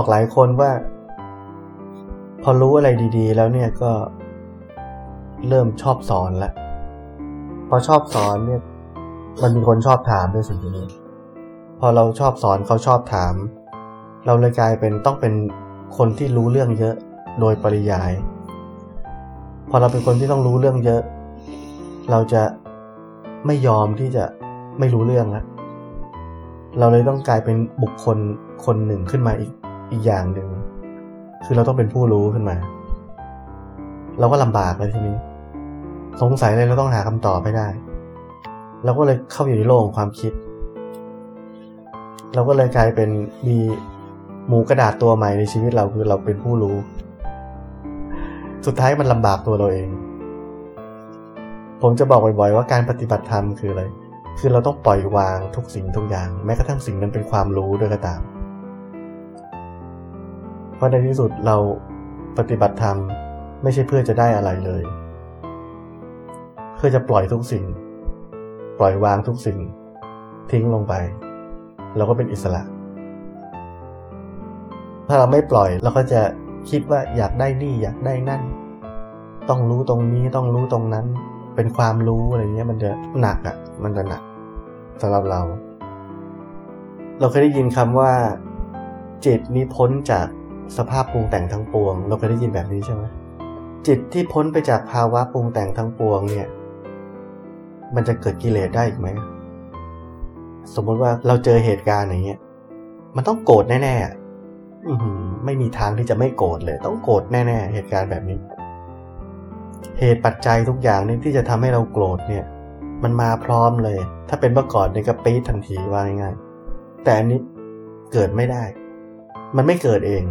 บอกหลายคนว่า พอรู้อะไรดี ๆ แล้วเนี่ยก็เริ่มชอบสอนแล้วพอชอบสอนเนี่ยมันมีคนชอบถามด้วยสิ่งนี้ พอเราชอบสอนเขาชอบถาม เราเลยกลายเป็นต้องเป็นคนที่รู้เรื่องเยอะโดยปริยาย พอเราเป็นคนที่ต้องรู้เรื่องเยอะ เราจะไม่ยอมที่จะไม่รู้เรื่องแล้วเราเลยต้องกลายเป็นบุคคลคนหนึ่งขึ้นมาอีก อีกอย่างหนึ่งคือเราต้องเป็นผู้รู้ขึ้นมา เราก็ลำบากเลยทีนี้ สงสัยเลยเราต้องหาคำตอบให้ได้เราก็เลยเข้าอยู่ในโลกของความคิด เราก็เลยกลายเป็นมีหมูกระดาษตัวใหม่ในชีวิตเราคือเราเป็นผู้รู้ สุดท้ายมันลำบากตัวเราเอง ผมจะบอกบ่อยๆ ว่าการปฏิบัติธรรมคืออะไร คือเราต้องปล่อยวางทุกสิ่งทุกอย่าง แม้กระทั่งสิ่งนั้นเป็นความรู้ด้วยก็ตาม เพราะในที่สุดเราปฏิบัติธรรมไม่ใช่เพื่อจะได้อะไรเลย เพื่อจะปล่อยทุกสิ่ง ปล่อยวางทุกสิ่ง ทิ้งลงไป เราก็เป็นอิสระ ถ้าเราไม่ปล่อยเราก็จะคิดว่าอยากได้นี่อยากได้นั่น ต้องรู้ตรงนี้ต้องรู้ตรงนั้น เป็นความรู้อะไรเงี้ยมันจะหนักอะ่ะ มันจะหนักสำหรับเรา เราเคยได้ยินคำว่าจิตนี้พ้นจาก สภาพปรุงแต่งทั้งปวง เราเคยได้ยินแบบนี้ใช่ไหมจิตที่พ้นไปจากภาวะปรุงแต่งทั้งปวงเนี่ย มันจะเกิดกิเลสได้อีกไหม สมมติว่าเราเจอเหตุการณ์อย่างเงี้ย มันต้องโกรธแน่ๆอืไม่มีทางที่จะไม่โกรธเลย ต้องโกรธแน่ๆ เหตุการณ์แบบนี้ เหตุปัจจัยทุกอย่างนี่ที่จะทำให้เราโกรธเนี่ย มันมาพร้อมเลย ถ้าเป็นเมื่อก่อนเนี่ยก็ปี๊ดทันทีว่าง่ายๆแต่อันนี้เกิดไม่ได้ มันไม่เกิดเอง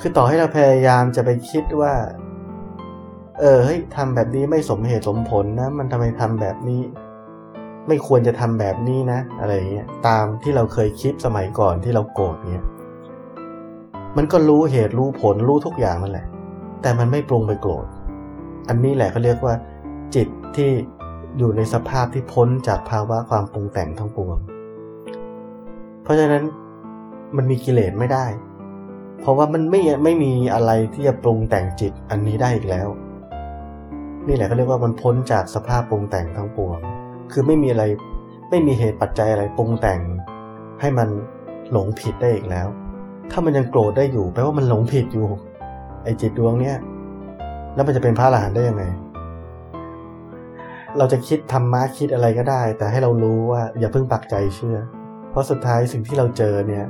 คือต่อให้เราพยายามจะไปคิดว่า เออเฮ้ยทำแบบนี้ไม่สมเหตุสมผลนะ มันทำไมทำแบบนี้ ไม่ควรจะทำแบบนี้นะ อะไรเงี้ยตามที่เราเคยคิดสมัยก่อนที่เราโกรธเนี่ยมันก็รู้เหตุรู้ผลรู้ทุกอย่างนั่นแหละ แต่มันไม่ปรุงไปโกรธ อันนี้แหละเขาเรียกว่า จิตที่อยู่ในสภาพที่พ้นจากภาวะความปรุงแต่งทั้งปวง เพราะฉะนั้นมันมีกิเลสไม่ได้ เพราะว่ามันไม่ไม่มีอะไรที่จะปรุงแต่งจิตอันนี้ได้อีกแล้ว นี่แหละเขาเรียกว่ามันพ้นจากสภาพปรุงแต่งทั้งปวง คือไม่มีอะไรไม่มีเหตุปัจจัยอะไรปรุงแต่ง ให้มันหลงผิดได้อีกแล้ว ถ้ามันยังโกรธได้อยู่แปลว่ามันหลงผิดอยู่ ไอ้จิตดวงเนี้ยแล้วมันจะเป็นพระอรหันต์ได้ยังไง เราจะคิดธรรมะคิดอะไรก็ได้ แต่ให้เรารู้ว่าอย่าเพิ่งปักใจเชื่อ เพราะสุดท้ายสิ่งที่เราเจอเนี่ย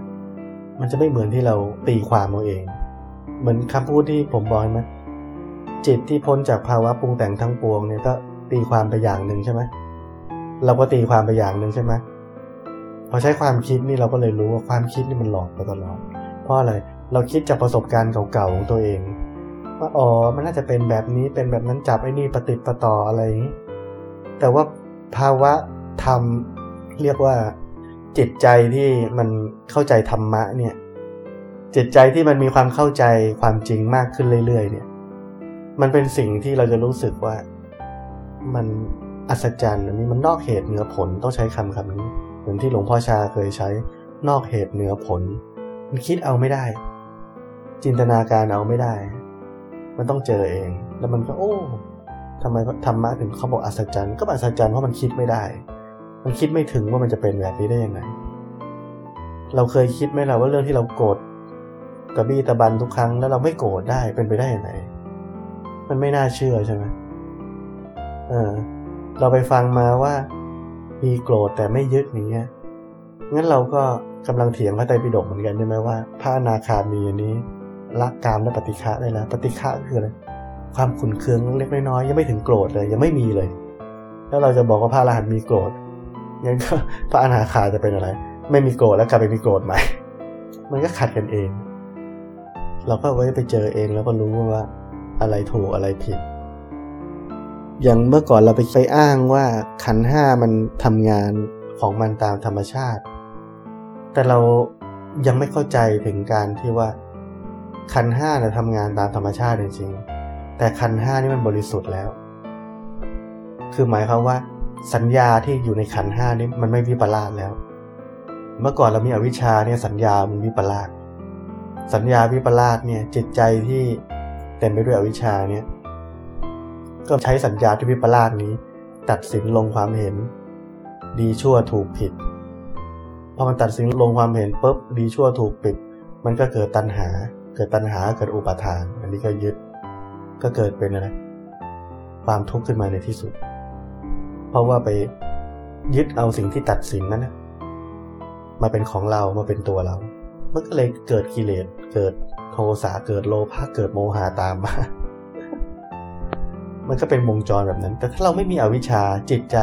มันจะไม่เหมือนที่เราตีความเอาเอง เหมือนคำพูดที่ผมบอกไหมจิตที่พ้นจากภาวะปรุงแต่งทั้งปวงเนี่ยก็ตีความไปอย่างหนึ่งใช่ไหมเราก็ตีความไปอย่างหนึ่งใช่ไหมพอใช้ความคิดนี่เราก็เลยรู้ว่าความคิดนี่มันหลอกไปตลอดเพราะอะไรเราคิดจากประสบการณ์เก่าๆของตัวเอง ว่าอ๋อมันน่าจะเป็นแบบนี้เป็นแบบนั้นจับไอ้นี่ปฏิปต่ออะไรอย่างนี้แต่ว่าภาวะธรรมเรียกว่า จิตใจที่มันเข้าใจธรรมะเนี่ย จิตใจที่มันมีความเข้าใจความจริงมากขึ้นเรื่อยๆ เนี่ย มันเป็นสิ่งที่เราจะรู้สึกว่ามันอัศจรรย์อันนี้มันนอกเหตุเหนือผลต้องใช้คำคำนี้ เหมือนที่หลวงพ่อชาเคยใช้นอกเหตุเหนือผล มันคิดเอาไม่ได้ จินตนาการเอาไม่ได้ มันต้องเจอเอง แล้วมันก็โอ้ทำไมธรรมะถึงเขาบอกอัศจรรย์ ก็อัศจรรย์เพราะมันคิดไม่ได้ มันคิดไม่ถึงว่ามันจะเป็นแบบนี้ได้ยังไง เราเคยคิดไหมล่ะว่าเรื่องที่เราโกรธตะบี้ตะบันทุกครั้งแล้วเราไม่โกรธได้เป็นไปได้ยังไง มันไม่น่าเชื่อใช่ไหมเออ เราไปฟังมาว่า มีโกรธแต่ไม่ยึดอย่างเงี้ย งั้นเราก็กำลังเถียงพระไตรปิฎกเหมือนกันใช่ไหมว่าพระอนาคามีอันนี้ละกามและปฏิฆะได้แล้วปฏิฆะคืออะไรความขุนเคืองเล็กน้อยยังไม่ถึงโกรธเลย ยังไม่มีเลย แล้วเราจะบอกว่าพระอรหันต์มีโกรธ งั้นก็พระอนาคาจะเป็นอะไร ไม่มีโกรธแล้วกลับไปมีโกรธใหม่ มันก็ขัดกันเอง เราก็ไว้ไปเจอเองแล้วก็รู้ว่าอะไรถูกอะไรผิด อย่างเมื่อก่อนเราไปไปอ้างว่าขันห้ามันทำงานของมันตามธรรมชาติ แต่เรายังไม่เข้าใจถึงการที่ว่าคันห้าเนี่ยทำงานตามธรรมชาติจริงๆแต่คันห้านี่มันบริสุทธิ์แล้ว คือหมายความว่า สัญญาที่อยู่ในขันห้านี่มันไม่วิปลาสแล้ว เมื่อก่อนเรามีอวิชชาเนี่ยสัญญามันวิปลาสสัญญาวิปลาสเนี่ยจิตใจที่เต็มไปด้วยอวิชชาเนี่ยก็ใช้สัญญาที่วิปลาสนี้ ตัดสินลงความเห็น ดีชั่วถูกผิดพอมันตัดสินลงความเห็นปุ๊บดีชั่วถูกปิด มันก็เกิดตัณหา เกิดตัณหาเกิดอุปาทาน อันนี้ก็ยึดก็เกิดเป็นอะไรความทุกข์ขึ้นมาในที่สุด ราะว่าไปยึดเอาสิ่งที่ตัดสินนั้นนะมาเป็นของเรามาเป็นตัวเรา มันก็เลยเกิดกิเลสเกิดโทสะเกิดโลภะเกิดโมหะตามมา มันก็เป็นวงจรแบบนั้น แต่ถ้าเราไม่มีอวิชชาจิตใจ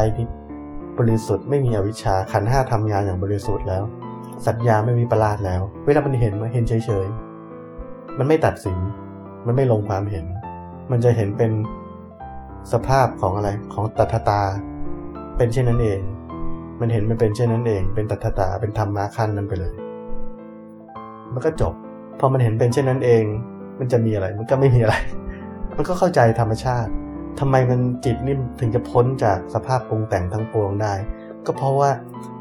บริสุทธิ์ไม่มีอวิชชาขันห้าทำงานอย่างบริสุทธิ์แล้ว สัญญาไม่มีประลาดแล้ว เวลามันเห็นมาเห็นเฉยๆ มันไม่ตัดสิน มันไม่ลงความเห็น มันจะเห็นเป็นสภาพของอะไรของตัทตา เป็นเช่นนั้นเอง มันเห็นมันเป็นเช่นนั้นเอง เป็นตัทตาเป็นธรรมะขั้นนั้นไปเลย มันก็จบ พอมันเห็นเป็นเช่นนั้นเอง มันจะมีอะไร มันก็ไม่มีอะไร มันก็เข้าใจธรรมชาติทำไมมันจิตนี่ถึงจะพ้นจากสภาพปรุงแต่งทั้งปวงได้ ก็เพราะว่า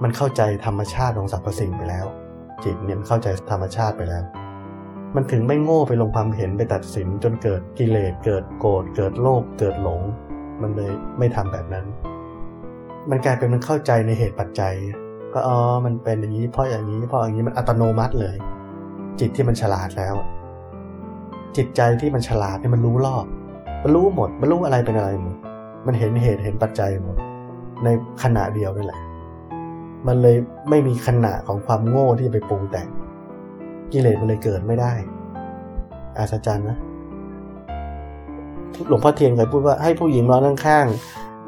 มันเข้าใจธรรมชาติของสรรพสิ่งไปแล้ว จิตเนี่ยมันเข้าใจธรรมชาติไปแล้วมันถึงไม่โง่ไปลงความเห็นไปตัดสินจนเกิดกิเลสเกิดโกรธเกิดโลภเกิดหลง มันเลยไม่ทำแบบนั้น มันกลายเป็นมันเข้าใจในเหตุปัจจัย ก็อ๋อมันเป็นอย่างนี้เพราะอย่างนี้เพราะอย่างนี้มันอัตโนมัติเลย จิตที่มันฉลาดแล้ว จิตใจที่มันฉลาดเนี่ยมันรู้รอบ มันรู้หมด มันรู้อะไรเป็นอะไรหมดมันเห็นเหตุเห็นปัจจัยหมดในขณะเดียวนี่แหละ มันเลยไม่มีขณะของความโง่ที่จะไปปรุงแต่งกิเลสมันเลยเกิดไม่ได้อาศจรรย์นะหลวงพ่อเทียนเคยพูดว่าให้ผู้หญิงนอนข้าง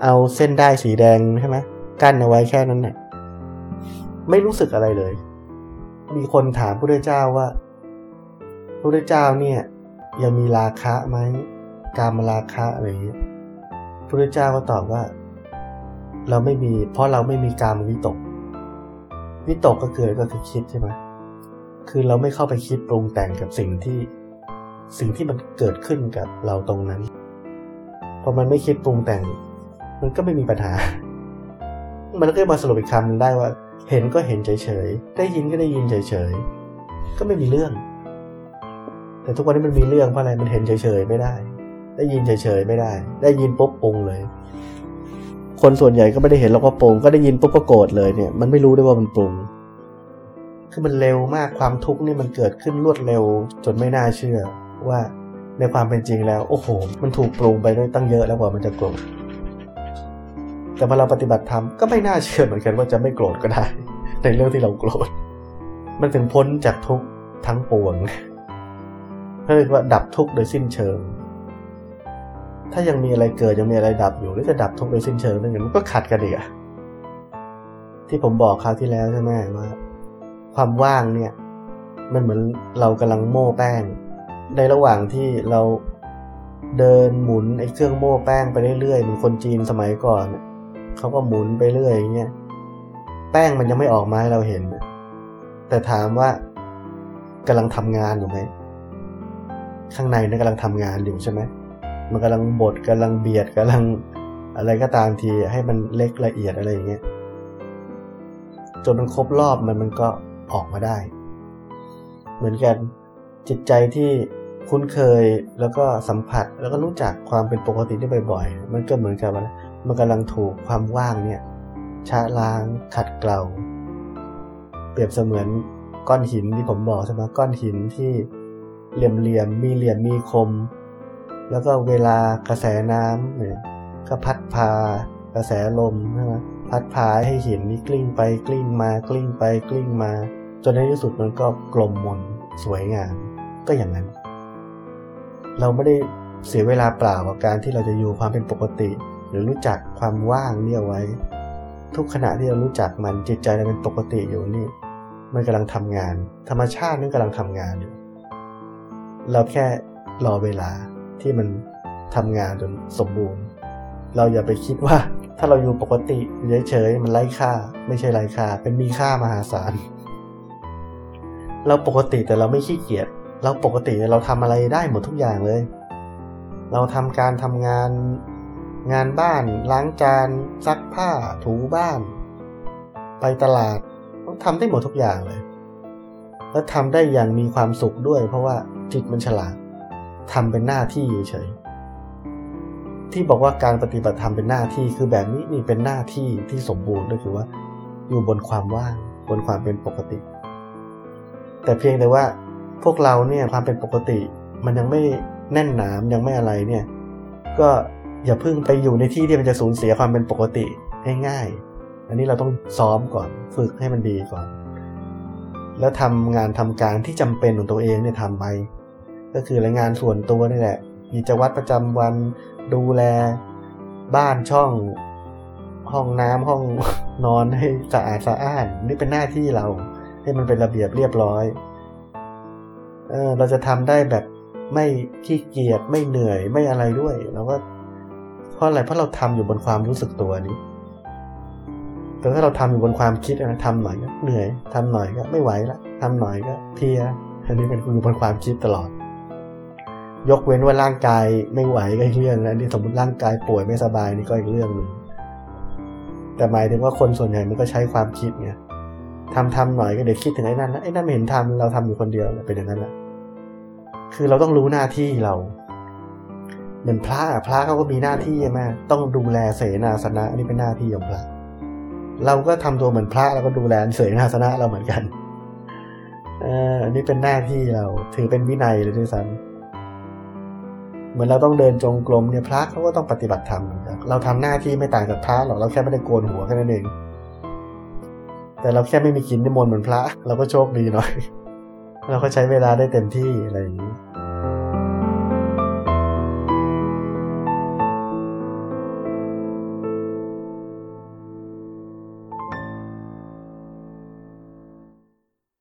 เอาเส้นได้สีแดงใช่ไหมกั้นเอาไว้แค่นั้นเนี่ยไม่รู้สึกอะไรเลย มีคนถามพระเจ้าว่าพระเจ้าเนี่ย ยังมีราคะไหมการมราคะอะไรอย่างนี้ยพระเจ้าก็ตอบว่า เราไม่มี เพราะเราไม่มีการวิตก วิตกก็เกิดก็คือคิดใช่ไหมคือเราไม่เข้าไปคิดปรุงแต่งกับสิ่งที่ สิ่งที่มันเกิดขึ้นกับเราตรงนั้นพอมันไม่คิดปรุงแต่ง มันก็ไม่มีปัญหา มันก็มาสรุปอีกคำนึงได้ว่า เห็นก็เห็นเฉยๆ ได้ยินก็ได้ยินเฉยๆ ก็ไม่มีเรื่อง แต่ทุกวันนี้มันมีเรื่องเพราะอะไร มันเห็นเฉยๆไม่ได้ ได้ยินเฉยๆไม่ได้ ได้ยินปุ๊บปรุงเลย คนส่วนใหญ่ก็ไม่ได้เห็นเราก็ปรุงก็ได้ยินปุ๊บก็โกรธเลยเนี่ย มันไม่รู้ได้ว่ามันปรุง คือมันเร็วมาก ความทุกข์นี่มันเกิดขึ้นรวดเร็วจนไม่น่าเชื่อว่าในความเป็นจริงแล้ว โอ้โห มันถูกปรุงไปได้ตั้งเยอะแล้วกว่ามันจะโกรธ แต่พอเราปฏิบัติธรรมก็ไม่น่าเชื่อเหมือนกันว่าจะไม่โกรธก็ได้ ในเรื่องที่เราโกรธ มันถึงพ้นจากทุกข์ทั้งปวงเรียกว่าดับทุกข์โดยสิ้นเชิง ถ้ายังมีอะไรเกิดยังมีอะไรดับอยู่แล้วจะดับทุกโดยสิ้นเชิงได้ไงมันก็ขัดกันอีกอะที่ผมบอกคราวที่แล้วใช่ไหมว่า ความว่างเนี่ย มันเหมือนเรากำลังโม่แป้ง ในระหว่างที่เราเดินหมุนไอ้เครื่องโม่แป้งไปเรื่อยๆเหมือนคนจีนสมัยก่อน เขาก็หมุนไปเรื่อยอย่างเงี้ยแป้งมันยังไม่ออกมาให้เราเห็น แต่ถามว่ากำลังทำงานอยู่ไหมข้างในนี่กำลังทำงานอยู่ใช่ไหมมันกำลังบดกำลังเบียดกำลังอะไรก็ตามทีให้มันเล็กละเอียดอะไรอย่างเงี้ยจนมันครบรอบมันมันก็ออกมาได้ เหมือนกันจิตใจที่คุ้นเคยแล้วก็สัมผัสแล้วก็รู้จักความเป็นปกติที่บ่อย ๆ มันก็เหมือนกับว่า มันกำลังถูกความว่างเนี่ยชะล้างขัดเกลาเปรียบเสมือนก้อนหินที่ผมบอกใช่ไหมก้อนหินที่เหลี่ยมๆมีเหลี่ยมมีคม แล้วก็เวลากระแสน้ำเนี่ยก็พัดพากระแสลมใช่ไหมพัดพาให้หินนี้กลิ้งไปกลิ้งมากลิ้งไปกลิ้งมา จนในที่สุดมันก็กลมมนสวยงามก็อย่างนั้น เราไม่ได้เสียเวลาเปล่ากับการที่เราจะอยู่ความเป็นปกติ รือรู้จักความว่างเนี่ยไว้ ทุกขณะที่เรารู้จักมันจิตใจเราเป็นปกติอยู่นี่มันกำลังทำงาน ธรรมชาตินี่กำลังทำงานอยู่ เราแค่รอเวลาที่มันทำงานจนสมบูรณ์ เราอย่าไปคิดว่า ถ้าเราอยู่ปกติเฉยๆมันไร้ค่า ไม่ใช่ไร้ค่า เป็นมีค่ามหาศาล เราปกติแต่เราไม่ขี้เกียจเราปกติเราทำอะไรได้หมดทุกอย่างเลย เราทำการทำงาน งานบ้าน ล้างจาน ซักผ้า ถูบ้าน ไปตลาดต้องทำได้หมดทุกอย่างเลย แล้วทำได้อย่างมีความสุขด้วย เพราะว่าจิตมันฉลาดทำเป็นหน้าที่เฉยที่บอกว่าการปฏิบัติธรรมเป็นหน้าที่คือแบบนี้นี่เป็นหน้าที่ที่สมบูรณ์ก็คือว่า อยู่บนความว่างบนความเป็นปกติ แต่เพียงแต่ว่าพวกเราเนี่ยความเป็นปกติ มันยังไม่แน่นหนามยังไม่อะไรเนี่ย ก็ อย่าเพิ่งไปอยู่ในที่ที่มันจะสูญเสียความเป็นปกติง่ายๆอันนี้เราต้องซ้อมก่อนฝึกให้มันดีก่อน แล้วทำงานทำการที่จำเป็นของตัวเองเนี่ยทำไป ก็คือรายงานส่วนตัวนี่แหละกิจวัตรประจำวันดูแลบ้านช่อง ห้องน้ำห้องนอนให้สะอาดสะอ้านนี่เป็นหน้าที่เราให้มันเป็นระเบียบเรียบร้อยเออเราจะทำได้แบบไม่ขี้เกียจไม่เหนื่อยไม่อะไรด้วย เราก็ เพราะอะไรเพราะเราทำอยู่บนความรู้สึกตัวนี้ แต่ถ้าเราทำอยู่บนความคิดนะทำหน่อยก็เหนื่อยทำหน่อยก็ไม่ไหวละทำหน่อยก็เพียอันนี้เป็นอยู่บนความคิดตลอด ยกเว้นว่าร่างกายไม่ไหวก็อีกเรื่องนะนี่สมมติร่างกายป่วยไม่สบายนี่ก็อีกเรื่องหนึ่งแต่หมายถึงว่าคนส่วนใหญ่มันก็ใช้ความคิดไงทำทำหน่อยก็เดี๋ยวคิดถึงไอ้นั่นนะไอ้นั่นไม่เห็นทำเราทำอยู่คนเดียวเป็นอย่างนั้นแหละคือเราต้องรู้หน้าที่เรา เหมือนพระพระเขาก็มีหน้าที่ใช่ไหมต้องดูแลเสนาสนะอันนี้เป็นหน้าที่ของพระ เราก็ทำตัวเหมือนพระเราก็ดูแลเสนาสนะเราเหมือนกันเอออันนี้เป็นหน้าที่เราถือเป็นวินัยเลยด้วยซ้ำเหมือนเราต้องเดินจงกรมเนี่ยพระเขาก็ต้องปฏิบัติธรรมเราทำหน้าที่ไม่ต่างจากพระหรอกเราแค่ไม่ได้โกนหัวแค่นั้นเองแต่เราแค่ไม่มีกินนิมนต์เหมือนพระ เราก็โชคดีหน่อย เราก็ใช้เวลาได้เต็มที่อะไรอย่างนี้